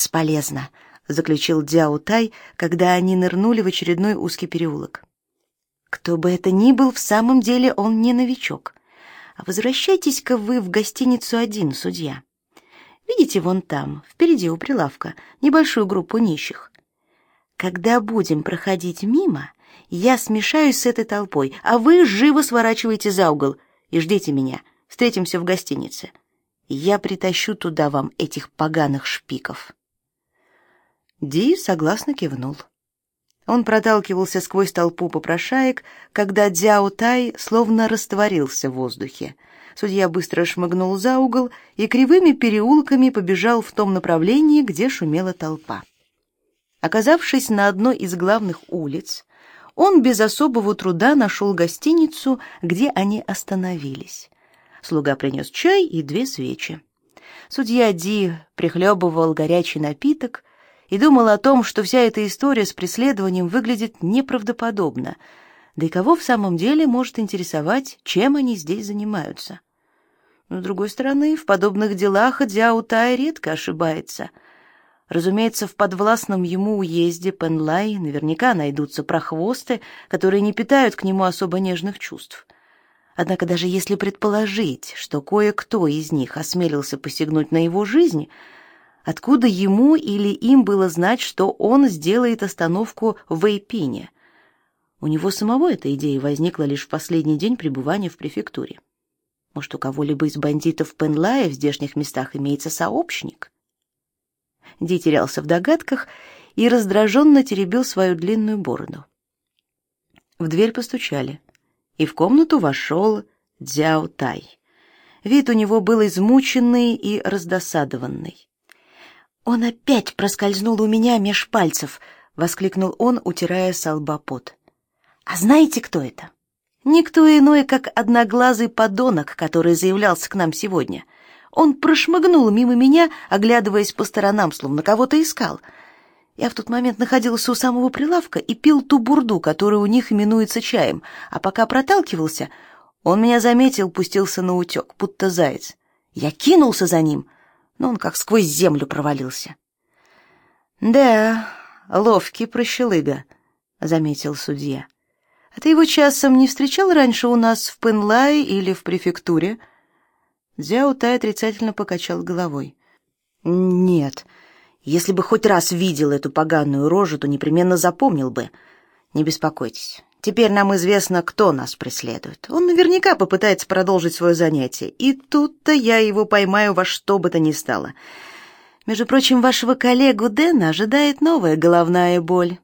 Бесполезно, заключил Дяо Тай, когда они нырнули в очередной узкий переулок. Кто бы это ни был, в самом деле он не новичок. А возвращайтесь-ка вы в гостиницу один, судья. Видите вон там, впереди у прилавка, небольшую группу нищих. Когда будем проходить мимо, я смешаюсь с этой толпой, а вы живо сворачивайте за угол и ждите меня. Встретимся в гостинице. Я притащу туда вам этих поганых шпиков. Ди согласно кивнул. Он проталкивался сквозь толпу попрошаек, когда Дзяо Тай словно растворился в воздухе. Судья быстро шмыгнул за угол и кривыми переулками побежал в том направлении, где шумела толпа. Оказавшись на одной из главных улиц, он без особого труда нашел гостиницу, где они остановились. Слуга принес чай и две свечи. Судья Ди прихлебывал горячий напиток, и думал о том, что вся эта история с преследованием выглядит неправдоподобно. Да и кого в самом деле может интересовать, чем они здесь занимаются? Но, с другой стороны, в подобных делах Дзяо Тай редко ошибается. Разумеется, в подвластном ему уезде Пенлай наверняка найдутся прохвосты, которые не питают к нему особо нежных чувств. Однако даже если предположить, что кое-кто из них осмелился посягнуть на его жизнь, Откуда ему или им было знать, что он сделает остановку в Эйпине? У него самого эта идея возникла лишь в последний день пребывания в префектуре. Может, у кого-либо из бандитов Пенлая в здешних местах имеется сообщник? Ди терялся в догадках и раздраженно теребил свою длинную бороду. В дверь постучали, и в комнату вошел Дзяо Тай. Вид у него был измученный и раздосадованный. Он опять проскользнул у меня меж пальцев, воскликнул он, утирая с лба пот. А знаете, кто это? Никто иной, как одноглазый подонок, который заявлялся к нам сегодня. Он прошмыгнул мимо меня, оглядываясь по сторонам, словно кого-то искал. Я в тот момент находился у самого прилавка и пил ту бурду, которая у них именуется чаем, а пока проталкивался, он меня заметил, пустился на утек, будто заяц. Я кинулся за ним — но он как сквозь землю провалился. «Да, ловкий прощелыга», — заметил судья. «А ты его часом не встречал раньше у нас в Пенлае или в префектуре?» Дзяо отрицательно покачал головой. «Нет, если бы хоть раз видел эту поганую рожу, то непременно запомнил бы. Не беспокойтесь, Теперь нам известно, кто нас преследует. Он наверняка попытается продолжить свое занятие, и тут-то я его поймаю во что бы то ни стало. Между прочим, вашего коллегу Дэна ожидает новая головная боль.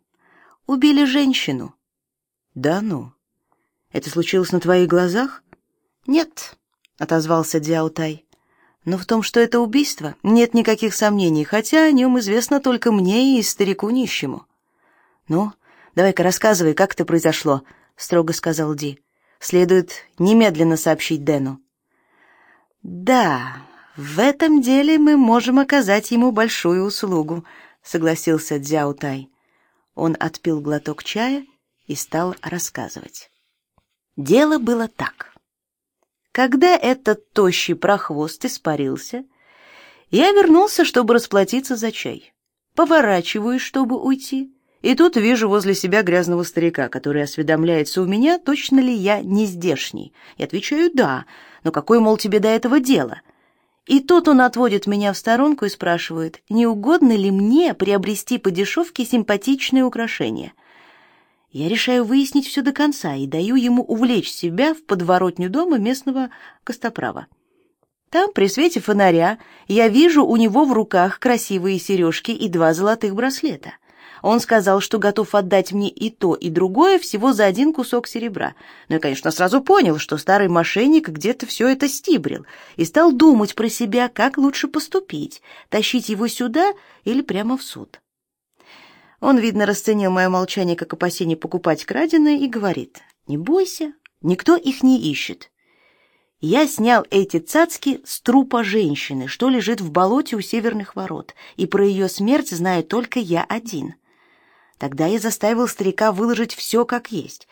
Убили женщину. Да ну. Это случилось на твоих глазах? Нет, отозвался Диаутай. Но в том, что это убийство, нет никаких сомнений, хотя о нем известно только мне и старику нищему. Ну, Давай-ка рассказывай, как это произошло, строго сказал Ди. Следует немедленно сообщить Дэну. Да, в этом деле мы можем оказать ему большую услугу, согласился Дзяо Тай. Он отпил глоток чая и стал рассказывать. Дело было так. Когда этот тощий прохвост испарился, я вернулся, чтобы расплатиться за чай. Поворачиваюсь, чтобы уйти, и тут вижу возле себя грязного старика, который осведомляется у меня, точно ли я не здешний. И отвечаю «да», но какое, мол, тебе до этого дело? И тут он отводит меня в сторонку и спрашивает, не угодно ли мне приобрести по дешевке симпатичные украшения. Я решаю выяснить все до конца и даю ему увлечь себя в подворотню дома местного костоправа. Там, при свете фонаря, я вижу у него в руках красивые сережки и два золотых браслета — он сказал, что готов отдать мне и то, и другое всего за один кусок серебра. Но я, конечно, сразу понял, что старый мошенник где-то все это стибрил, и стал думать про себя, как лучше поступить, тащить его сюда или прямо в суд. Он, видно, расценил мое молчание как опасение покупать краденое и говорит, «Не бойся, никто их не ищет. Я снял эти цацки с трупа женщины, что лежит в болоте у северных ворот, и про ее смерть знаю только я один. Тогда я заставил старика выложить все как есть.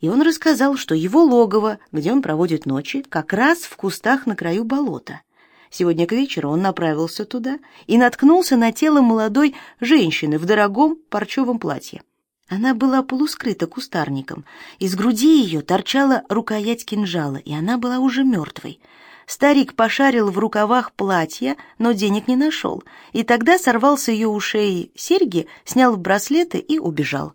И он рассказал, что его логово, где он проводит ночи, как раз в кустах на краю болота. Сегодня к вечеру он направился туда и наткнулся на тело молодой женщины в дорогом парчевом платье. Она была полускрыта кустарником. Из груди ее торчала рукоять кинжала, и она была уже мертвой. Старик пошарил в рукавах платья, но денег не нашел, и тогда сорвал с ее ушей серьги, снял браслеты и убежал.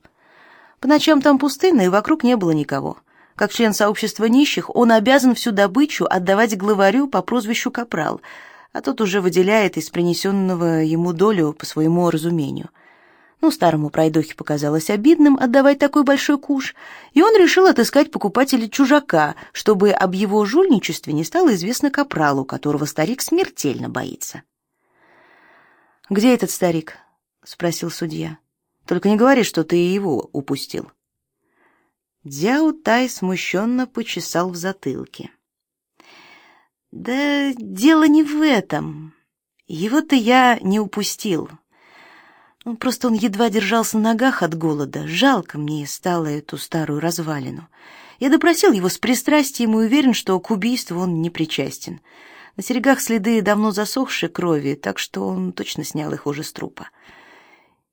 По ночам там пустынно, и вокруг не было никого. Как член сообщества нищих, он обязан всю добычу отдавать главарю по прозвищу Капрал, а тот уже выделяет из принесенного ему долю по своему разумению. Ну, старому пройдохе показалось обидным отдавать такой большой куш, и он решил отыскать покупателя чужака, чтобы об его жульничестве не стало известно капралу, которого старик смертельно боится. «Где этот старик?» — спросил судья. «Только не говори, что ты его упустил». Дяо Тай смущенно почесал в затылке. «Да дело не в этом. Его-то я не упустил. Ну, просто он едва держался на ногах от голода. Жалко мне стало эту старую развалину. Я допросил его с пристрастием и уверен, что к убийству он не причастен. На серегах следы давно засохшей крови, так что он точно снял их уже с трупа.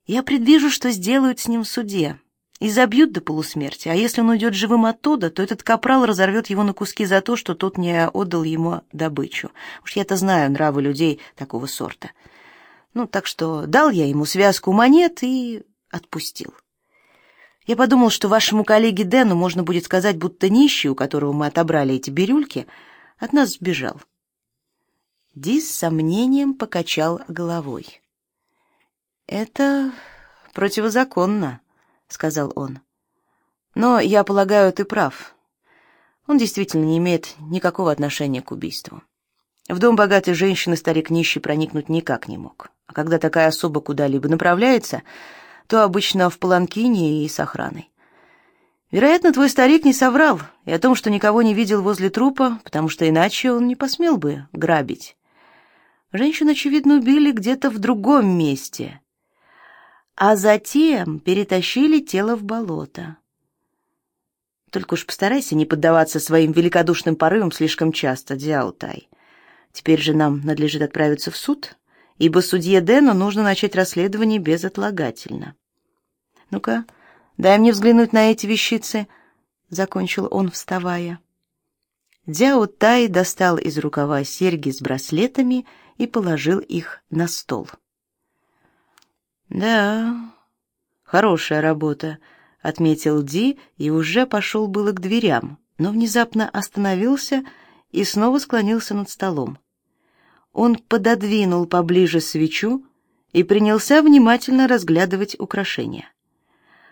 Я предвижу, что сделают с ним в суде и забьют до полусмерти, а если он уйдет живым оттуда, то этот капрал разорвет его на куски за то, что тот не отдал ему добычу. Уж я-то знаю нравы людей такого сорта. Ну, так что дал я ему связку монет и отпустил. Я подумал, что вашему коллеге Дэну можно будет сказать, будто нищий, у которого мы отобрали эти бирюльки, от нас сбежал. Ди с сомнением покачал головой. «Это противозаконно», — сказал он. «Но, я полагаю, ты прав. Он действительно не имеет никакого отношения к убийству. В дом богатой женщины старик нищий проникнуть никак не мог. А когда такая особа куда-либо направляется, то обычно в паланкине и с охраной. Вероятно, твой старик не соврал и о том, что никого не видел возле трупа, потому что иначе он не посмел бы грабить. Женщину, очевидно, убили где-то в другом месте, а затем перетащили тело в болото. Только уж постарайся не поддаваться своим великодушным порывам слишком часто, Дзяутай. Теперь же нам надлежит отправиться в суд, ибо судье Дэну нужно начать расследование безотлагательно. Ну-ка, дай мне взглянуть на эти вещицы, закончил он, вставая. Дзяо Тай достал из рукава серьги с браслетами и положил их на стол. «Да, хорошая работа», — отметил Ди и уже пошел было к дверям, но внезапно остановился и снова склонился над столом. Он пододвинул поближе свечу и принялся внимательно разглядывать украшения.